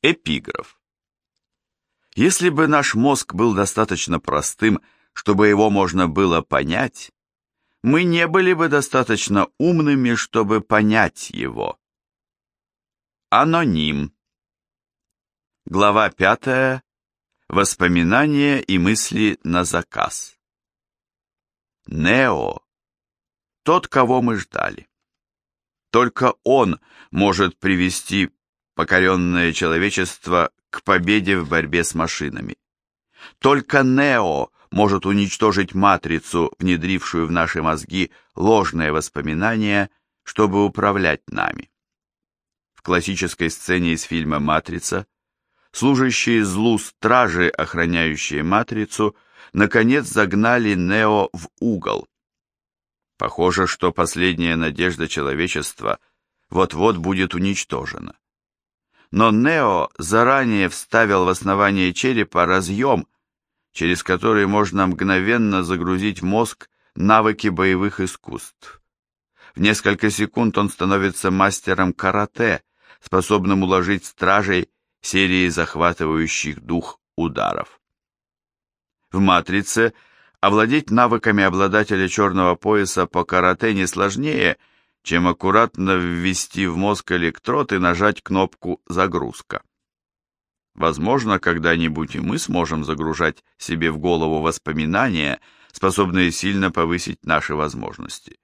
Эпиграф. Если бы наш мозг был достаточно простым, чтобы его можно было понять, мы не были бы достаточно умными, чтобы понять его. Аноним. Глава пятая. Воспоминания и мысли на заказ. Нео. Тот, кого мы ждали. Только он может привести покоренное человечество к победе в борьбе с машинами. Только Нео может уничтожить матрицу, внедрившую в наши мозги ложные воспоминания, чтобы управлять нами. В классической сцене из фильма «Матрица» служащие злу стражи, охраняющие матрицу, наконец загнали Нео в угол. Похоже, что последняя надежда человечества вот-вот будет уничтожена но Нео заранее вставил в основание черепа разъем, через который можно мгновенно загрузить мозг навыки боевых искусств. В несколько секунд он становится мастером карате, способным уложить стражей серии захватывающих дух ударов. В «Матрице» овладеть навыками обладателя черного пояса по карате не сложнее, чем аккуратно ввести в мозг электрод и нажать кнопку «Загрузка». Возможно, когда-нибудь и мы сможем загружать себе в голову воспоминания, способные сильно повысить наши возможности.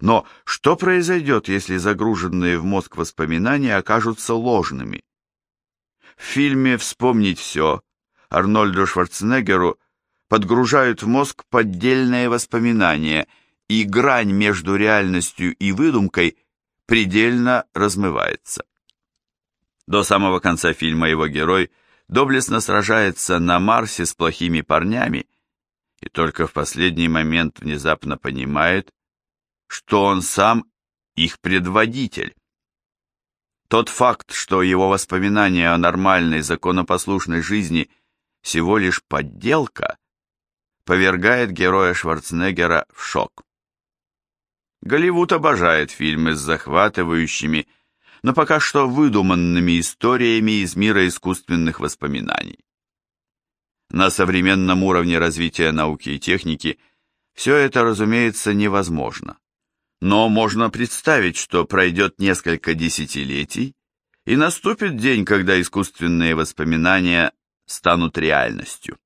Но что произойдет, если загруженные в мозг воспоминания окажутся ложными? В фильме «Вспомнить все» Арнольду Шварценеггеру подгружают в мозг поддельные воспоминания – и грань между реальностью и выдумкой предельно размывается. До самого конца фильма его герой доблестно сражается на Марсе с плохими парнями и только в последний момент внезапно понимает, что он сам их предводитель. Тот факт, что его воспоминания о нормальной законопослушной жизни всего лишь подделка, повергает героя Шварценеггера в шок. Голливуд обожает фильмы с захватывающими, но пока что выдуманными историями из мира искусственных воспоминаний. На современном уровне развития науки и техники все это, разумеется, невозможно. Но можно представить, что пройдет несколько десятилетий, и наступит день, когда искусственные воспоминания станут реальностью.